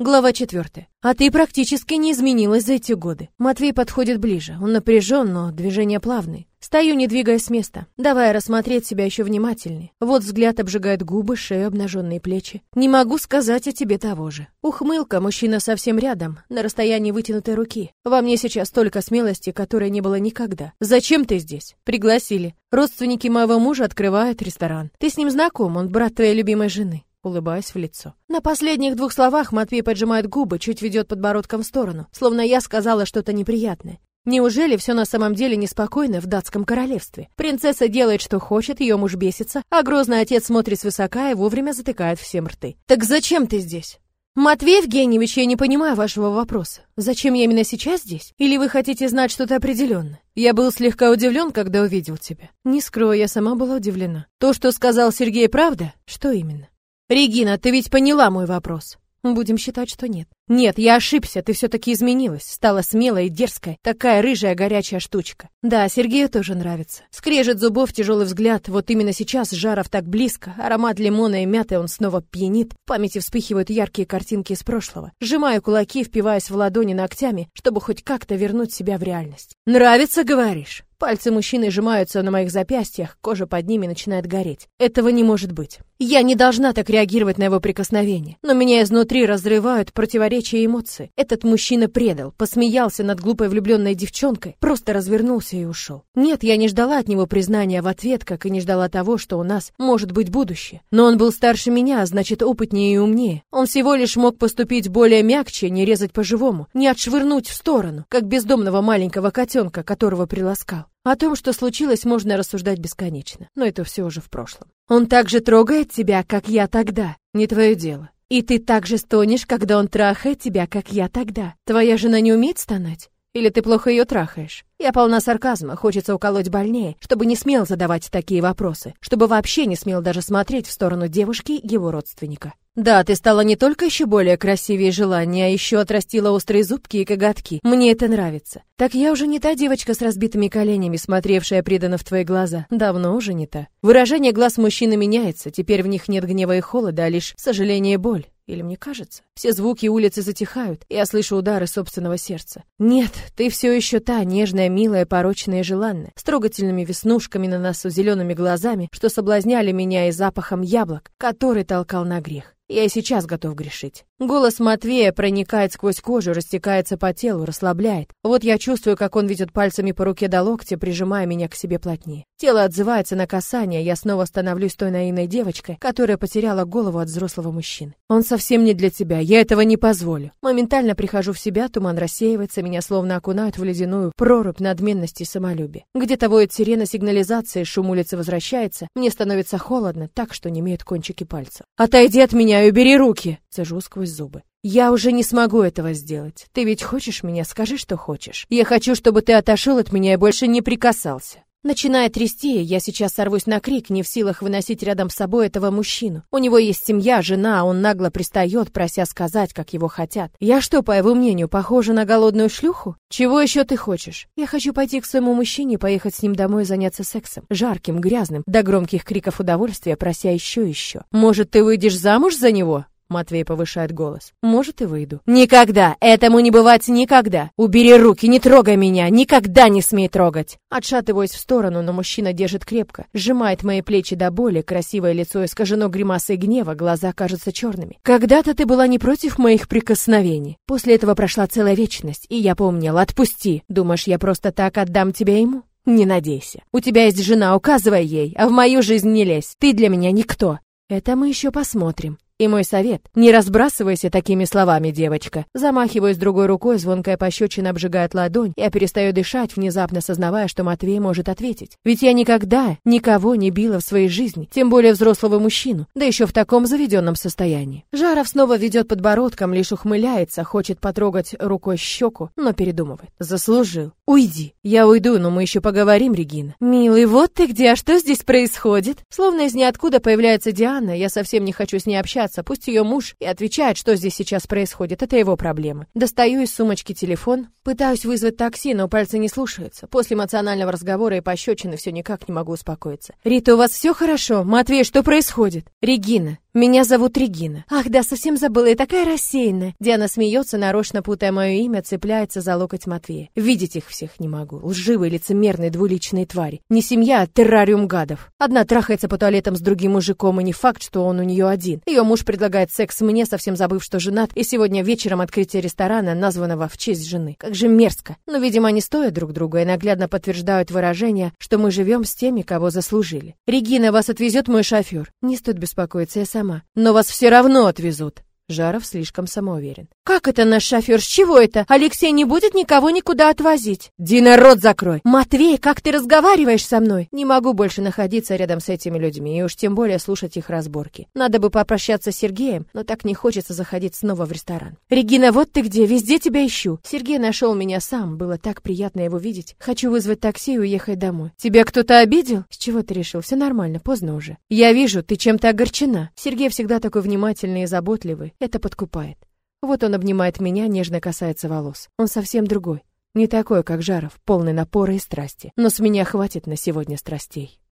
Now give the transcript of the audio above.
Глава четвертая. А ты практически не изменилась за эти годы. Матвей подходит ближе. Он напряжен, но движения плавные. Стою, не двигаясь с места, давая рассмотреть себя еще внимательнее. Вот взгляд обжигает губы, шею, обнаженные плечи. Не могу сказать о тебе того же. Ухмылка, мужчина совсем рядом, на расстоянии вытянутой руки. Во мне сейчас столько смелости, которой не было никогда. Зачем ты здесь? Пригласили. Родственники моего мужа открывают ресторан. Ты с ним знаком, он брат твоей любимой жены улыбаясь в лицо. На последних двух словах Матвей поджимает губы, чуть ведет подбородком в сторону, словно я сказала что-то неприятное. Неужели все на самом деле неспокойно в датском королевстве? Принцесса делает, что хочет, ее муж бесится, а грозный отец смотрит свысока и вовремя затыкает всем рты. «Так зачем ты здесь?» «Матвей Евгеньевич, я не понимаю вашего вопроса. Зачем я именно сейчас здесь? Или вы хотите знать что-то определенное? Я был слегка удивлен, когда увидел тебя. Не скрою, я сама была удивлена. То, что сказал Сергей, правда? Что именно? Регина, ты ведь поняла мой вопрос. Будем считать, что нет. Нет, я ошибся, ты все-таки изменилась, стала смелой и дерзкой, такая рыжая горячая штучка. Да, Сергею тоже нравится. Скрежет зубов, тяжелый взгляд, вот именно сейчас Жаров так близко, аромат лимона и мяты он снова пьянит, в памяти вспыхивают яркие картинки из прошлого. Сжимаю кулаки, впиваясь в ладони ногтями, чтобы хоть как-то вернуть себя в реальность. «Нравится, говоришь?» Пальцы мужчины сжимаются на моих запястьях, кожа под ними начинает гореть. Этого не может быть. Я не должна так реагировать на его прикосновение, но меня изнутри разрывают противоречия и эмоции. Этот мужчина предал, посмеялся над глупой влюбленной девчонкой, просто развернулся и ушел. Нет, я не ждала от него признания в ответ, как и не ждала того, что у нас может быть будущее. Но он был старше меня, а значит опытнее и умнее. Он всего лишь мог поступить более мягче, не резать по-живому, не отшвырнуть в сторону, как бездомного маленького котенка, которого приласкал. О том, что случилось, можно рассуждать бесконечно, но это все уже в прошлом. Он так же трогает тебя, как я тогда. Не твое дело. И ты так же стонешь, когда он трахает тебя, как я тогда. Твоя жена не умеет стонать? Или ты плохо ее трахаешь? Я полна сарказма, хочется уколоть больнее, чтобы не смел задавать такие вопросы, чтобы вообще не смел даже смотреть в сторону девушки его родственника. Да, ты стала не только еще более красивее желания, а еще отрастила острые зубки и коготки. Мне это нравится. Так я уже не та девочка с разбитыми коленями, смотревшая преданно в твои глаза. Давно уже не та. Выражение глаз мужчины меняется, теперь в них нет гнева и холода, а лишь сожаление и боль. Или мне кажется? Все звуки улицы затихают, и я слышу удары собственного сердца. Нет, ты все еще та нежная, милая, порочная и желанная, с трогательными веснушками на носу, зелеными глазами, что соблазняли меня и запахом яблок, который толкал на грех. Я и сейчас готов грешить. Голос Матвея проникает сквозь кожу, растекается по телу, расслабляет. Вот я чувствую, как он ведет пальцами по руке до локтя, прижимая меня к себе плотнее. Тело отзывается на касание, я снова становлюсь той наивной девочкой, которая потеряла голову от взрослого мужчины. Он совсем не для тебя, я этого не позволю. Моментально прихожу в себя, туман рассеивается, меня словно окунают в ледяную прорубь надменности и самолюбия. Где-то воет сирена сигнализации, шум улицы возвращается, мне становится холодно, так что не имеют кончики пальцев. Отойди от меня и убери руки, цежу сквозь зубы. Я уже не смогу этого сделать. Ты ведь хочешь меня, скажи, что хочешь. Я хочу, чтобы ты отошел от меня и больше не прикасался. Начиная трясти, я сейчас сорвусь на крик, не в силах выносить рядом с собой этого мужчину. У него есть семья, жена, а он нагло пристает, прося сказать, как его хотят. Я что, по его мнению, похожа на голодную шлюху? Чего еще ты хочешь? Я хочу пойти к своему мужчине, поехать с ним домой и заняться сексом. Жарким, грязным, до громких криков удовольствия, прося еще и еще. Может, ты выйдешь замуж за него? Матвей повышает голос. Может, и выйду. Никогда! Этому не бывать никогда! Убери руки, не трогай меня! Никогда не смей трогать! Отшатываюсь в сторону, но мужчина держит крепко, сжимает мои плечи до боли, красивое лицо искажено гримасой гнева, глаза кажутся черными. Когда-то ты была не против моих прикосновений. После этого прошла целая вечность, и я помнила, отпусти. Думаешь, я просто так отдам тебя ему? Не надейся. У тебя есть жена, указывай ей, а в мою жизнь не лезь. Ты для меня никто. Это мы еще посмотрим. И мой совет — не разбрасывайся такими словами, девочка. Замахиваясь другой рукой, звонкая пощечина обжигает ладонь, я перестаю дышать, внезапно сознавая, что Матвей может ответить. Ведь я никогда никого не била в своей жизни, тем более взрослого мужчину, да еще в таком заведенном состоянии. Жаров снова ведет подбородком, лишь ухмыляется, хочет потрогать рукой щеку, но передумывает. Заслужил. Уйди. Я уйду, но мы еще поговорим, Регина. Милый, вот ты где, а что здесь происходит? Словно из ниоткуда появляется Диана, я совсем не хочу с ней общаться, волноваться. Пусть ее муж и отвечает, что здесь сейчас происходит. Это его проблемы. Достаю из сумочки телефон, пытаюсь вызвать такси, но пальцы не слушаются. После эмоционального разговора и пощечины все никак не могу успокоиться. Рита, у вас все хорошо? Матвей, что происходит? Регина. Меня зовут Регина. Ах, да, совсем забыла, я такая рассеянная. Диана смеется, нарочно путая мое имя, цепляется за локоть Матвея. Видеть их всех не могу. Лживые, лицемерные, двуличные твари. Не семья, а террариум гадов. Одна трахается по туалетам с другим мужиком, и не факт, что он у нее один. Ее муж предлагает секс мне, совсем забыв, что женат, и сегодня вечером открытие ресторана, названного в честь жены. Как же мерзко. Но, видимо, они стоят друг друга и наглядно подтверждают выражение, что мы живем с теми, кого заслужили. Регина, вас отвезет мой шофер. Не стоит беспокоиться, я сама. Но вас все равно отвезут. Жаров слишком самоуверен. «Как это наш шофер? С чего это? Алексей не будет никого никуда отвозить?» «Дина, рот закрой!» «Матвей, как ты разговариваешь со мной?» «Не могу больше находиться рядом с этими людьми, и уж тем более слушать их разборки. Надо бы попрощаться с Сергеем, но так не хочется заходить снова в ресторан. Регина, вот ты где, везде тебя ищу. Сергей нашел меня сам, было так приятно его видеть. Хочу вызвать такси и уехать домой. Тебя кто-то обидел? С чего ты решил? Все нормально, поздно уже. Я вижу, ты чем-то огорчена. Сергей всегда такой внимательный и заботливый. Это подкупает. Вот он обнимает меня, нежно касается волос. Он совсем другой. Не такой, как Жаров, полный напора и страсти. Но с меня хватит на сегодня страстей.